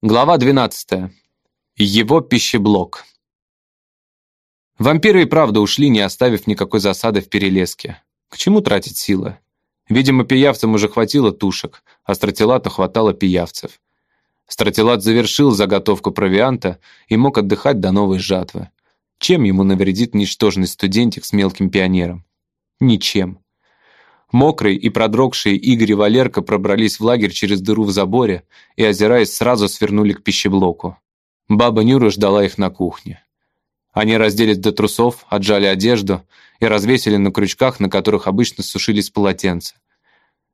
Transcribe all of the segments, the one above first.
Глава 12. Его пищеблок. Вампиры и правда ушли, не оставив никакой засады в перелеске. К чему тратить силы? Видимо, пиявцам уже хватило тушек, а стратилату хватало пиявцев. Стратилат завершил заготовку провианта и мог отдыхать до новой жатвы. Чем ему навредит ничтожный студентик с мелким пионером? Ничем. Мокрый и продрогшие Игорь и Валерка пробрались в лагерь через дыру в заборе и, озираясь, сразу свернули к пищеблоку. Баба Нюра ждала их на кухне. Они разделись до трусов, отжали одежду и развесили на крючках, на которых обычно сушились полотенца.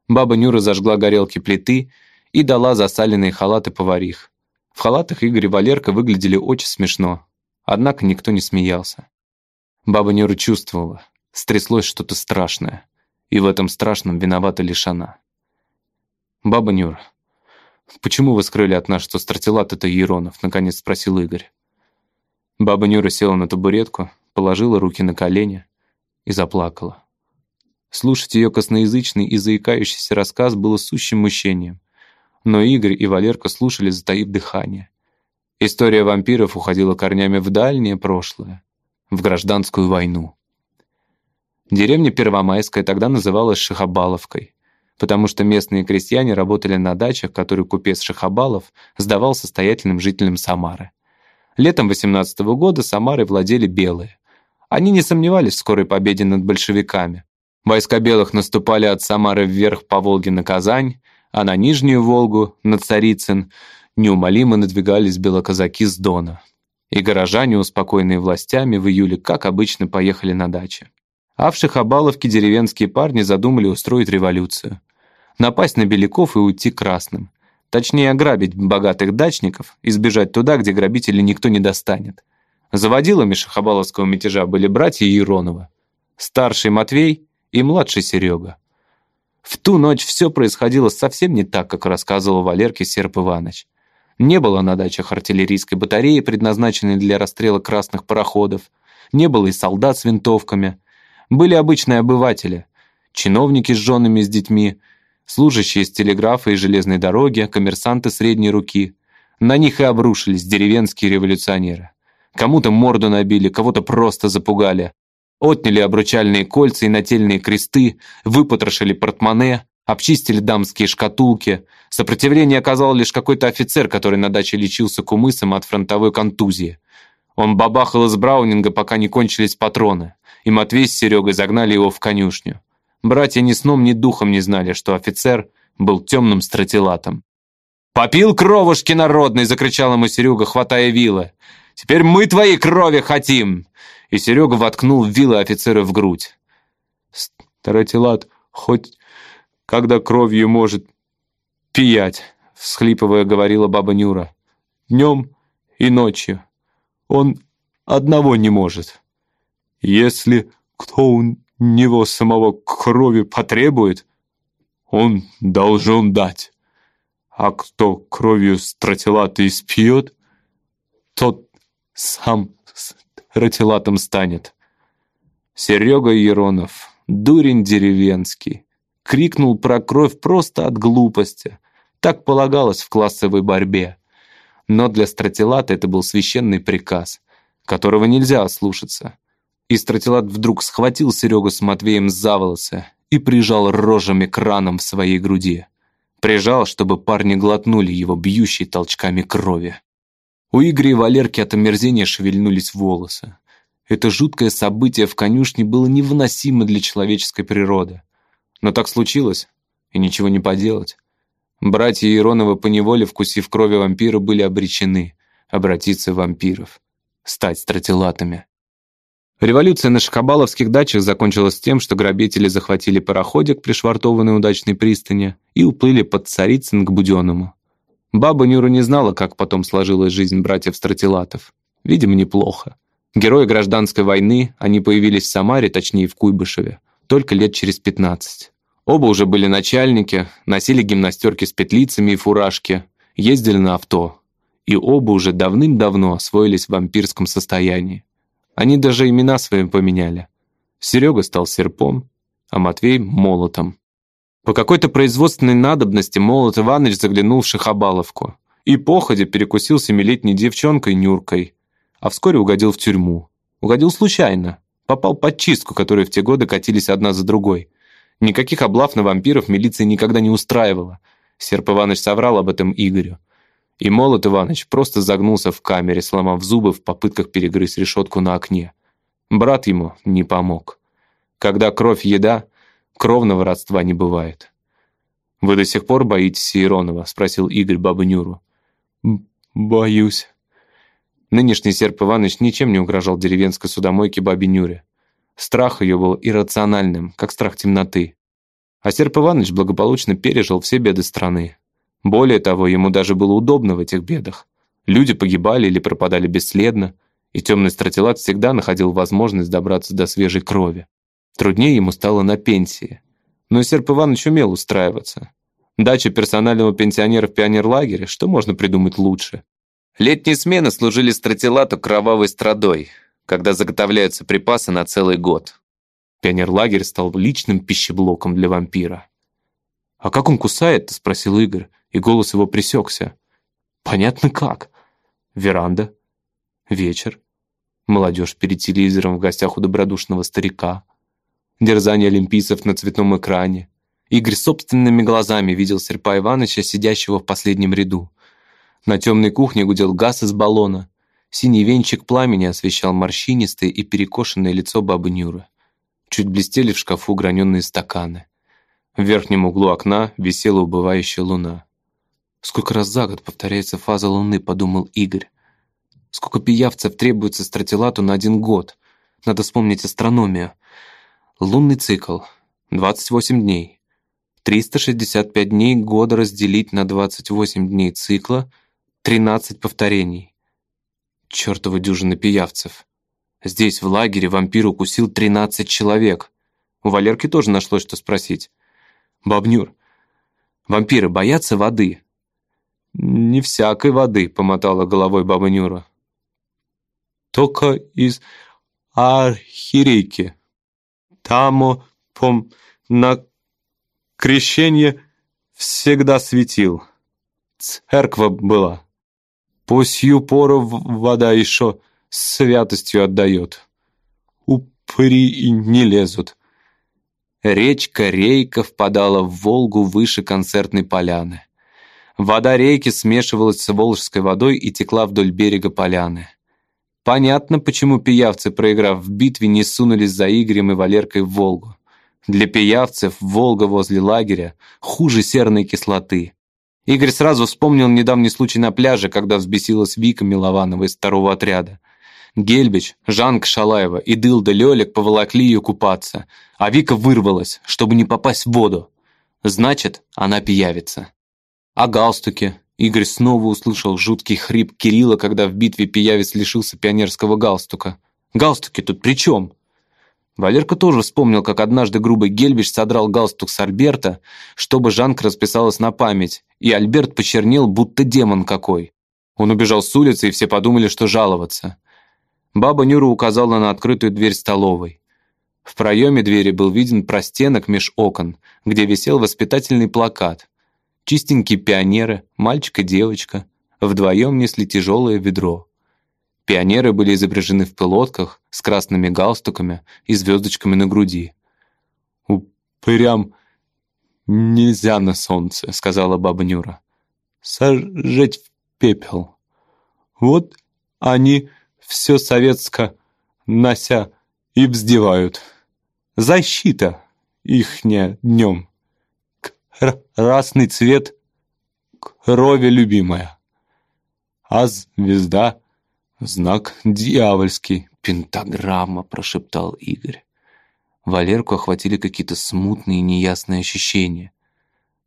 Баба Нюра зажгла горелки плиты и дала засаленные халаты поварих. В халатах Игорь и Валерка выглядели очень смешно, однако никто не смеялся. Баба Нюра чувствовала, стряслось что-то страшное и в этом страшном виновата лишь она. «Баба Нюра, почему вы скрыли от нас, что стратилат — это Еронов?» — наконец спросил Игорь. Баба Нюра села на табуретку, положила руки на колени и заплакала. Слушать ее косноязычный и заикающийся рассказ было сущим мучением. Но Игорь и Валерка слушали, затаив дыхание. История вампиров уходила корнями в дальнее прошлое, в гражданскую войну. Деревня Первомайская тогда называлась Шихабаловкой, потому что местные крестьяне работали на дачах, которые купец Шихабалов сдавал состоятельным жителям Самары. Летом 18 -го года Самарой владели белые. Они не сомневались в скорой победе над большевиками. Войска белых наступали от Самары вверх по Волге на Казань, а на Нижнюю Волгу, на Царицын, неумолимо надвигались белоказаки с Дона. И горожане, успокоенные властями, в июле, как обычно, поехали на дачи. А в Шахабаловке деревенские парни задумали устроить революцию. Напасть на беляков и уйти красным. Точнее, ограбить богатых дачников и сбежать туда, где грабителей никто не достанет. Заводилами шахабаловского мятежа были братья Еронова. Старший Матвей и младший Серега. В ту ночь все происходило совсем не так, как рассказывал Валерке Серп Иванович. Не было на дачах артиллерийской батареи, предназначенной для расстрела красных пароходов. Не было и солдат с винтовками были обычные обыватели, чиновники с женами с детьми, служащие с телеграфа и железной дороги, коммерсанты средней руки. На них и обрушились деревенские революционеры. Кому-то морду набили, кого-то просто запугали. Отняли обручальные кольца и нательные кресты, выпотрошили портмоне, обчистили дамские шкатулки. Сопротивление оказал лишь какой-то офицер, который на даче лечился кумысом от фронтовой контузии. Он бабахал из браунинга, пока не кончились патроны и Матвей с Серегой загнали его в конюшню. Братья ни сном, ни духом не знали, что офицер был темным стратилатом. «Попил кровушки народной!» — закричал ему Серега, хватая вилы. «Теперь мы твоей крови хотим!» И Серега воткнул вилы офицера в грудь. «Стратилат хоть когда кровью может пиять», — всхлипывая говорила баба Нюра. «Днем и ночью. Он одного не может». Если кто у него самого крови потребует, он должен дать. А кто кровью стратилата испьет, тот сам стратилатом станет. Серега Еронов, дурень деревенский, крикнул про кровь просто от глупости. Так полагалось в классовой борьбе. Но для стратилата это был священный приказ, которого нельзя ослушаться. И стратилат вдруг схватил Серегу с Матвеем за волосы и прижал рожами краном в своей груди. Прижал, чтобы парни глотнули его бьющей толчками крови. У Игоря и Валерки от омерзения шевельнулись волосы. Это жуткое событие в конюшне было невыносимо для человеческой природы. Но так случилось, и ничего не поделать. Братья Ироновы поневоле, вкусив крови вампира, были обречены обратиться в вампиров, стать стратилатами. Революция на шахабаловских дачах закончилась тем, что грабители захватили пароходик, пришвартованный удачной пристани, и уплыли под Царицын к Буденному. Баба Нюра не знала, как потом сложилась жизнь братьев Стратилатов. Видимо, неплохо. Герои гражданской войны, они появились в Самаре, точнее в Куйбышеве, только лет через 15. Оба уже были начальники, носили гимнастерки с петлицами и фуражки, ездили на авто. И оба уже давным-давно освоились в вампирском состоянии. Они даже имена свои поменяли. Серега стал серпом, а Матвей — молотом. По какой-то производственной надобности Молот Иванович заглянул в Шахабаловку и походя перекусил семилетней девчонкой Нюркой, а вскоре угодил в тюрьму. Угодил случайно, попал под чистку, которые в те годы катились одна за другой. Никаких облав на вампиров милиция никогда не устраивала. Серп Иванович соврал об этом Игорю. И Молот Иванович просто загнулся в камере, сломав зубы в попытках перегрызть решетку на окне. Брат ему не помог. Когда кровь еда, кровного родства не бывает. «Вы до сих пор боитесь Иеронова?» — спросил Игорь бабу Нюру. «Боюсь». Нынешний Серп Иванович ничем не угрожал деревенской судомойке бабе Нюре. Страх ее был иррациональным, как страх темноты. А Серп Иванович благополучно пережил все беды страны. Более того, ему даже было удобно в этих бедах. Люди погибали или пропадали бесследно, и темный стратилат всегда находил возможность добраться до свежей крови. Труднее ему стало на пенсии. Но Серп Иванович умел устраиваться. Дача персонального пенсионера в пионерлагере, что можно придумать лучше? Летние смены служили стратилату кровавой страдой, когда заготовляются припасы на целый год. Пионерлагерь стал личным пищеблоком для вампира. «А как он кусает-то?» — спросил Игорь, и голос его пресекся. «Понятно как. Веранда. Вечер. Молодежь перед телевизором в гостях у добродушного старика. Дерзание олимпийцев на цветном экране. Игорь собственными глазами видел Серпа Ивановича, сидящего в последнем ряду. На темной кухне гудел газ из баллона. Синий венчик пламени освещал морщинистое и перекошенное лицо бабы Нюры. Чуть блестели в шкафу граненые стаканы. В верхнем углу окна висела убывающая луна. «Сколько раз за год повторяется фаза луны», — подумал Игорь. «Сколько пиявцев требуется стратилату на один год? Надо вспомнить астрономию. Лунный цикл. 28 дней. 365 дней года разделить на 28 дней цикла — 13 повторений. Чёртова дюжина пиявцев. Здесь, в лагере, вампир укусил 13 человек. У Валерки тоже нашлось, что спросить. «Бабнюр, вампиры боятся воды?» «Не всякой воды», — помотала головой баба Нюра. «Только из архирейки. Тамо, пом, на крещение всегда светил. Церква была. По сию пору вода еще святостью отдает. Упыри и не лезут. Речка Рейка впадала в Волгу выше концертной поляны. Вода рейки смешивалась с волжской водой и текла вдоль берега поляны. Понятно, почему пиявцы, проиграв в битве, не сунулись за Игорем и Валеркой в Волгу. Для пиявцев Волга возле лагеря хуже серной кислоты. Игорь сразу вспомнил недавний случай на пляже, когда взбесилась Вика Милованова из второго отряда. Гельбич, Жанка Шалаева и Дылда Лёлик поволокли ее купаться, а Вика вырвалась, чтобы не попасть в воду. Значит, она пиявится. А галстуки? Игорь снова услышал жуткий хрип Кирилла, когда в битве пиявец лишился пионерского галстука. Галстуки тут при чем? Валерка тоже вспомнил, как однажды грубый Гельбич содрал галстук с Альберта, чтобы Жанка расписалась на память, и Альберт почернел, будто демон какой. Он убежал с улицы, и все подумали, что жаловаться. Баба Нюра указала на открытую дверь столовой. В проеме двери был виден простенок меж окон, где висел воспитательный плакат. Чистенькие пионеры, мальчик и девочка, вдвоем несли тяжелое ведро. Пионеры были изображены в пилотках с красными галстуками и звездочками на груди. «Упырям нельзя на солнце», — сказала баба Нюра. «Сожжать в пепел. Вот они все советско нося и вздевают. Защита ихня днем. Красный цвет крови любимая. А звезда — знак дьявольский. Пентаграмма, прошептал Игорь. Валерку охватили какие-то смутные неясные ощущения.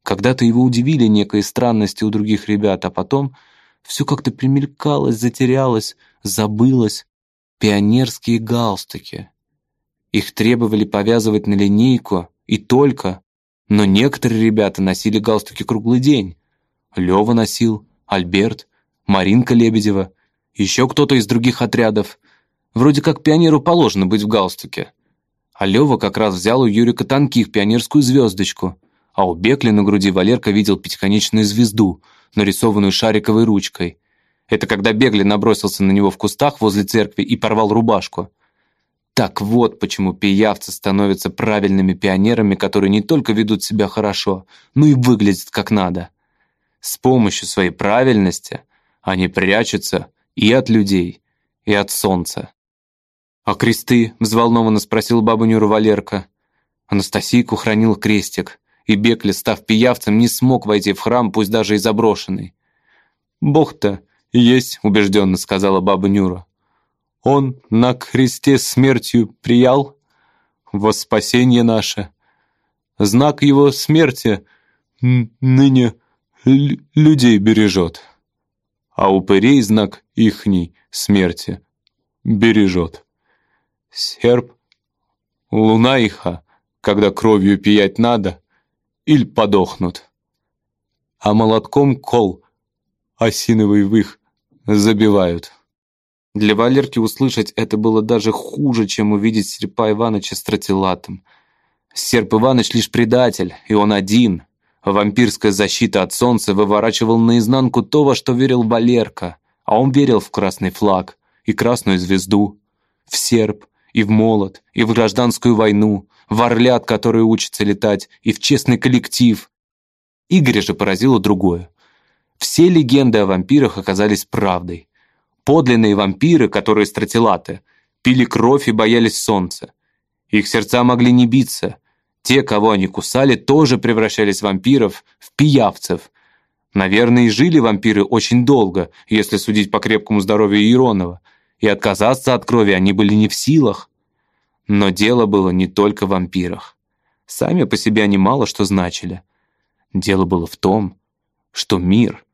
Когда-то его удивили некие странности у других ребят, а потом все как-то примелькалось, затерялось, забылось. Пионерские галстуки. Их требовали повязывать на линейку и только. Но некоторые ребята носили галстуки круглый день. Лёва носил, Альберт, Маринка Лебедева, еще кто-то из других отрядов. Вроде как пионеру положено быть в галстуке. А Лёва как раз взял у Юрика Танких пионерскую звездочку, а у Бекли на груди Валерка видел пятиконечную звезду — нарисованную шариковой ручкой. Это когда Бегли набросился на него в кустах возле церкви и порвал рубашку. Так вот почему пиявцы становятся правильными пионерами, которые не только ведут себя хорошо, но и выглядят как надо. С помощью своей правильности они прячутся и от людей, и от солнца. «А кресты?» — взволнованно спросил бабу Нюра Валерка. Анастасийку хранил крестик, и Бекли, став пиявцем, не смог войти в храм, пусть даже и заброшенный. «Бог-то есть», — убежденно сказала баба Нюра. Он на кресте смертью приял во спасение наше. Знак его смерти ныне людей бережет, а упырей знак ихней смерти бережет. Серп, луна иха, когда кровью пиять надо, иль подохнут. А молотком кол осиновый в их забивают. Для Валерки услышать это было даже хуже, чем увидеть Серпа Иваныча стратилатом. Серп Иваныч лишь предатель, и он один. Вампирская защита от солнца выворачивал наизнанку то, во что верил Валерка, а он верил в красный флаг и красную звезду, в серп, и в молот, и в гражданскую войну, в орлят, которые учатся летать, и в честный коллектив. Игоря же поразило другое. Все легенды о вампирах оказались правдой. Подлинные вампиры, которые стратилаты, пили кровь и боялись солнца. Их сердца могли не биться. Те, кого они кусали, тоже превращались в вампиров, в пиявцев. Наверное, и жили вампиры очень долго, если судить по крепкому здоровью Иронова, и отказаться от крови они были не в силах. Но дело было не только в вампирах. Сами по себе они мало что значили. Дело было в том, что мир,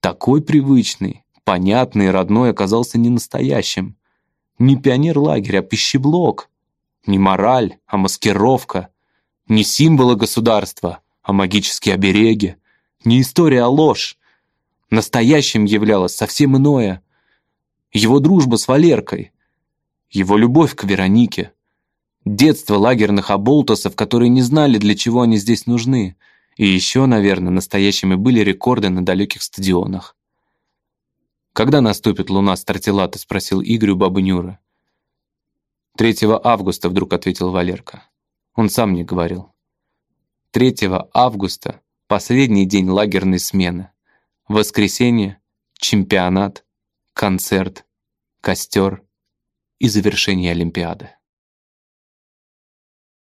такой привычный, понятный и родной оказался не настоящим. Не пионер-лагерь, а пищеблок. Не мораль, а маскировка. Не символы государства, а магические обереги. Не история, а ложь. Настоящим являлось совсем иное. Его дружба с Валеркой. Его любовь к Веронике. Детство лагерных оболтусов, которые не знали, для чего они здесь нужны. И еще, наверное, настоящими были рекорды на далеких стадионах. «Когда наступит луна Стартилата?» — спросил Игорь у бабы Нюры. «3 августа», — вдруг ответил Валерка. Он сам мне говорил. 3 августа — последний день лагерной смены. Воскресенье, чемпионат, концерт, костер и завершение Олимпиады.